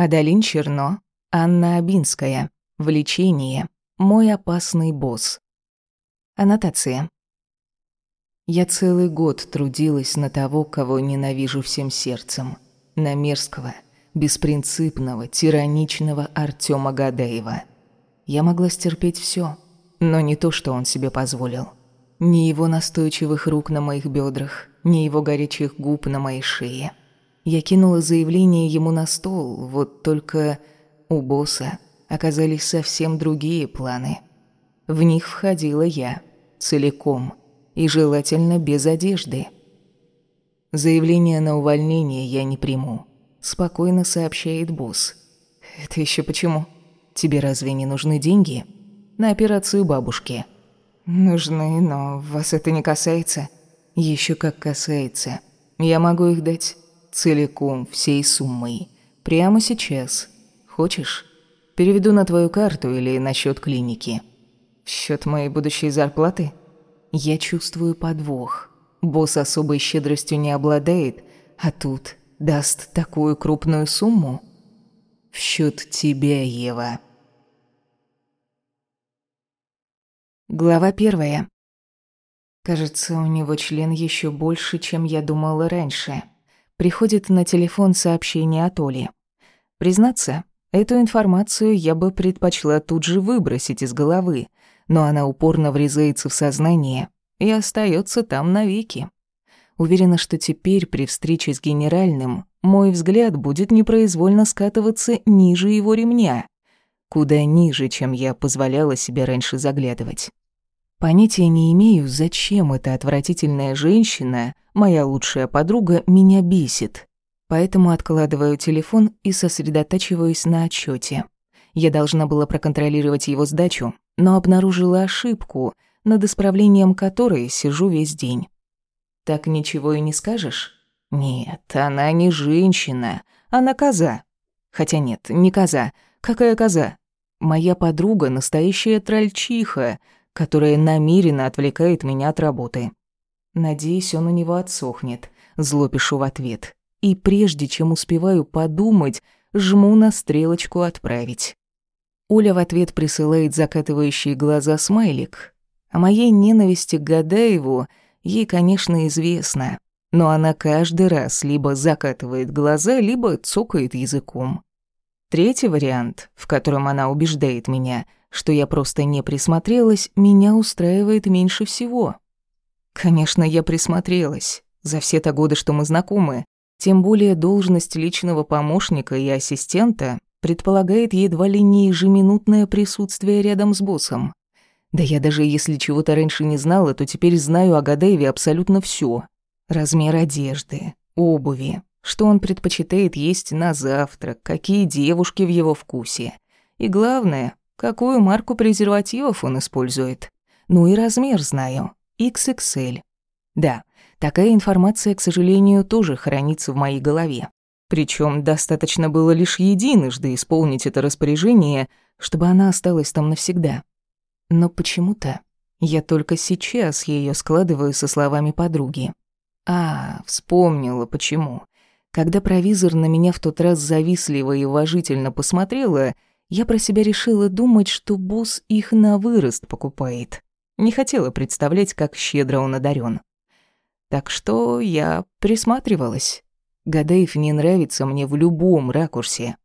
Адалин Черно, Анна Абинская. Влечение. Мой опасный босс. Аннотация. Я целый год трудилась на того, кого ненавижу всем сердцем. На мерзкого, беспринципного, тираничного Артема Гадаева. Я могла стерпеть все, но не то, что он себе позволил. Ни его настойчивых рук на моих бедрах, ни его горячих губ на моей шее. Я кинула заявление ему на стол, вот только у босса оказались совсем другие планы. В них входила я, целиком, и желательно без одежды. Заявление на увольнение я не приму, спокойно сообщает босс. Это еще почему? Тебе разве не нужны деньги? На операцию бабушки. Нужны, но вас это не касается. Еще как касается. Я могу их дать целиком, всей суммой. Прямо сейчас. Хочешь? Переведу на твою карту или на счет клиники. В счет моей будущей зарплаты? Я чувствую подвох. Босс особой щедростью не обладает, а тут даст такую крупную сумму. В счет тебя, Ева. Глава первая. Кажется, у него член еще больше, чем я думала раньше. Приходит на телефон сообщение от Оли. Признаться, Эту информацию я бы предпочла тут же выбросить из головы, но она упорно врезается в сознание и остается там навеки. Уверена, что теперь при встрече с генеральным мой взгляд будет непроизвольно скатываться ниже его ремня, куда ниже, чем я позволяла себе раньше заглядывать. Понятия не имею, зачем эта отвратительная женщина, моя лучшая подруга, меня бесит. Поэтому откладываю телефон и сосредотачиваюсь на отчете. Я должна была проконтролировать его сдачу, но обнаружила ошибку, над исправлением которой сижу весь день. Так ничего и не скажешь? Нет, она не женщина, она коза. Хотя нет, не коза. Какая коза? Моя подруга настоящая трольчиха, которая намеренно отвлекает меня от работы. Надеюсь, он у него отсохнет. Зло пишу в ответ и прежде чем успеваю подумать, жму на стрелочку «Отправить». Оля в ответ присылает закатывающие глаза смайлик. О моей ненависти к Гадаеву ей, конечно, известно, но она каждый раз либо закатывает глаза, либо цокает языком. Третий вариант, в котором она убеждает меня, что я просто не присмотрелась, меня устраивает меньше всего. Конечно, я присмотрелась. За все те годы, что мы знакомы, тем более должность личного помощника и ассистента предполагает едва ли не ежеминутное присутствие рядом с боссом. Да я даже если чего-то раньше не знала, то теперь знаю о Гадаеве абсолютно все: Размер одежды, обуви, что он предпочитает есть на завтрак, какие девушки в его вкусе. И главное, какую марку презервативов он использует. Ну и размер знаю. XXL. Да, Такая информация, к сожалению, тоже хранится в моей голове. Причем достаточно было лишь единожды исполнить это распоряжение, чтобы она осталась там навсегда. Но почему-то я только сейчас ее складываю со словами подруги. А, вспомнила почему. Когда провизор на меня в тот раз завистливо и уважительно посмотрела, я про себя решила думать, что босс их на вырост покупает. Не хотела представлять, как щедро он одарен. Так что я присматривалась. Гадаев не нравится мне в любом ракурсе.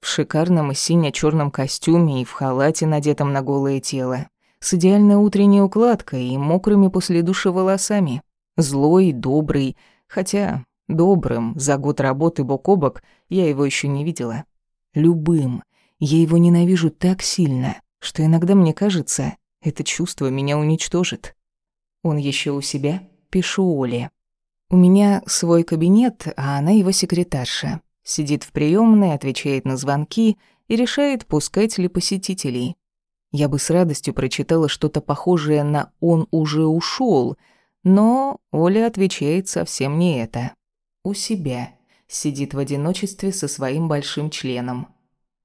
В шикарном сине черном костюме и в халате, надетом на голое тело. С идеальной утренней укладкой и мокрыми после душа волосами. Злой, добрый, хотя добрым за год работы бок о бок я его еще не видела. Любым. Я его ненавижу так сильно, что иногда мне кажется, это чувство меня уничтожит. Он еще у себя? пишу Оле. У меня свой кабинет, а она его секретарша. Сидит в приемной, отвечает на звонки и решает, пускать ли посетителей. Я бы с радостью прочитала что-то похожее на «он уже ушел, но Оля отвечает совсем не это. У себя. Сидит в одиночестве со своим большим членом.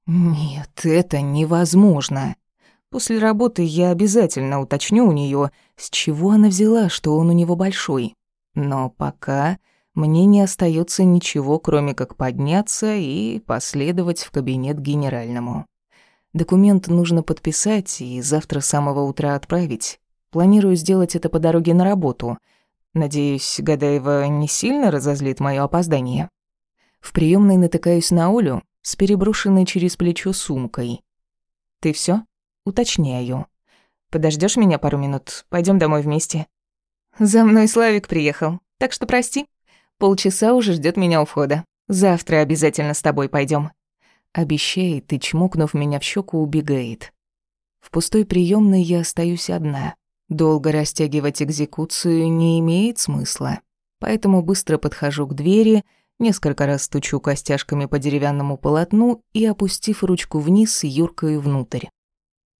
Нет, это невозможно. После работы я обязательно уточню у нее, с чего она взяла, что он у него большой. Но пока мне не остается ничего, кроме как подняться и последовать в кабинет генеральному. Документ нужно подписать и завтра с самого утра отправить. Планирую сделать это по дороге на работу. Надеюсь, Гадаева не сильно разозлит моё опоздание. В приёмной натыкаюсь на Олю с переброшенной через плечо сумкой. «Ты всё?» «Уточняю. Подождёшь меня пару минут? Пойдём домой вместе». «За мной Славик приехал, так что прости. Полчаса уже ждёт меня у входа. Завтра обязательно с тобой пойдём». Обещает и, чмокнув меня в щеку, убегает. В пустой приёмной я остаюсь одна. Долго растягивать экзекуцию не имеет смысла. Поэтому быстро подхожу к двери, несколько раз стучу костяшками по деревянному полотну и, опустив ручку вниз, юркаю внутрь.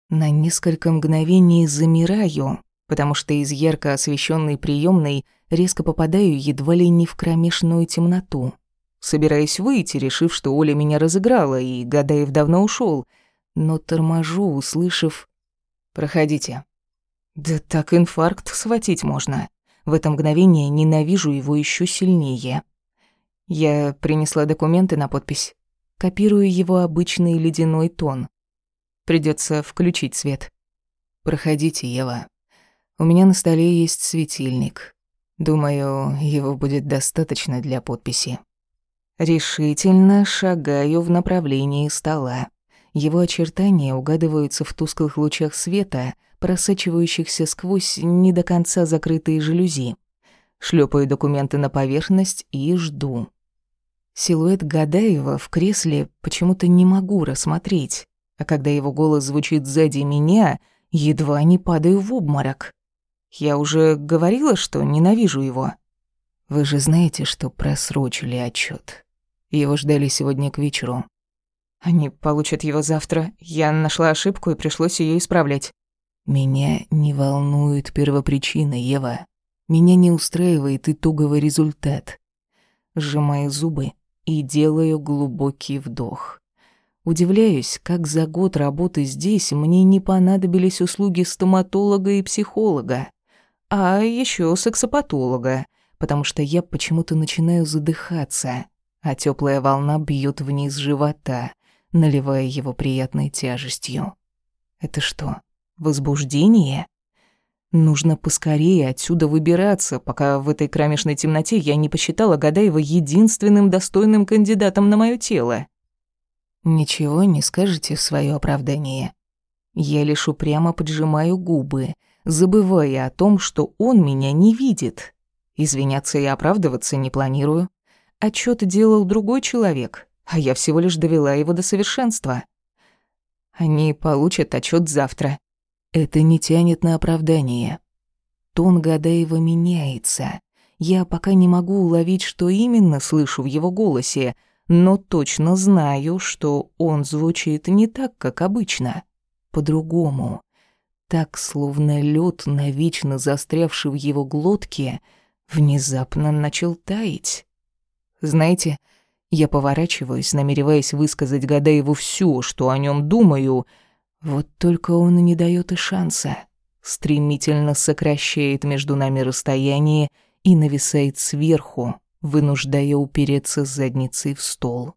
На несколько мгновений замираю, потому что из ярко освещенной приёмной резко попадаю едва ли не в кромешную темноту. Собираюсь выйти, решив, что Оля меня разыграла, и Гадаев давно ушел, но торможу, услышав «Проходите». Да так инфаркт схватить можно. В это мгновение ненавижу его еще сильнее. Я принесла документы на подпись. Копирую его обычный ледяной тон. Придется включить свет. Проходите, Ева. У меня на столе есть светильник. Думаю, его будет достаточно для подписи. Решительно шагаю в направлении стола. Его очертания угадываются в тусклых лучах света, просачивающихся сквозь не до конца закрытые жалюзи. Шлепаю документы на поверхность и жду. Силуэт Гадаева в кресле почему-то не могу рассмотреть, а когда его голос звучит сзади меня, едва не падаю в обморок. Я уже говорила, что ненавижу его. Вы же знаете, что просрочили отчет. Его ждали сегодня к вечеру. Они получат его завтра. Я нашла ошибку и пришлось ее исправлять. Меня не волнует первопричина, Ева. Меня не устраивает итоговый результат. Сжимаю зубы и делаю глубокий вдох. Удивляюсь, как за год работы здесь мне не понадобились услуги стоматолога и психолога, а еще сексопатолога, потому что я почему-то начинаю задыхаться а теплая волна бьет вниз живота, наливая его приятной тяжестью. Это что, возбуждение? Нужно поскорее отсюда выбираться, пока в этой кромешной темноте я не посчитала Гадаева единственным достойным кандидатом на мое тело. Ничего не скажете в свое оправдание. Я лишь упрямо поджимаю губы, забывая о том, что он меня не видит. Извиняться и оправдываться не планирую. Отчет делал другой человек, а я всего лишь довела его до совершенства. Они получат отчет завтра. Это не тянет на оправдание. Тон Гадаева меняется. Я пока не могу уловить, что именно слышу в его голосе, но точно знаю, что он звучит не так, как обычно. По-другому. Так, словно лед, навечно застрявший в его глотке, внезапно начал таять. Знаете, я поворачиваюсь, намереваясь высказать Гадаеву всё, что о нём думаю, вот только он не даёт и шанса. Стремительно сокращает между нами расстояние и нависает сверху, вынуждая упереться задницей в стол.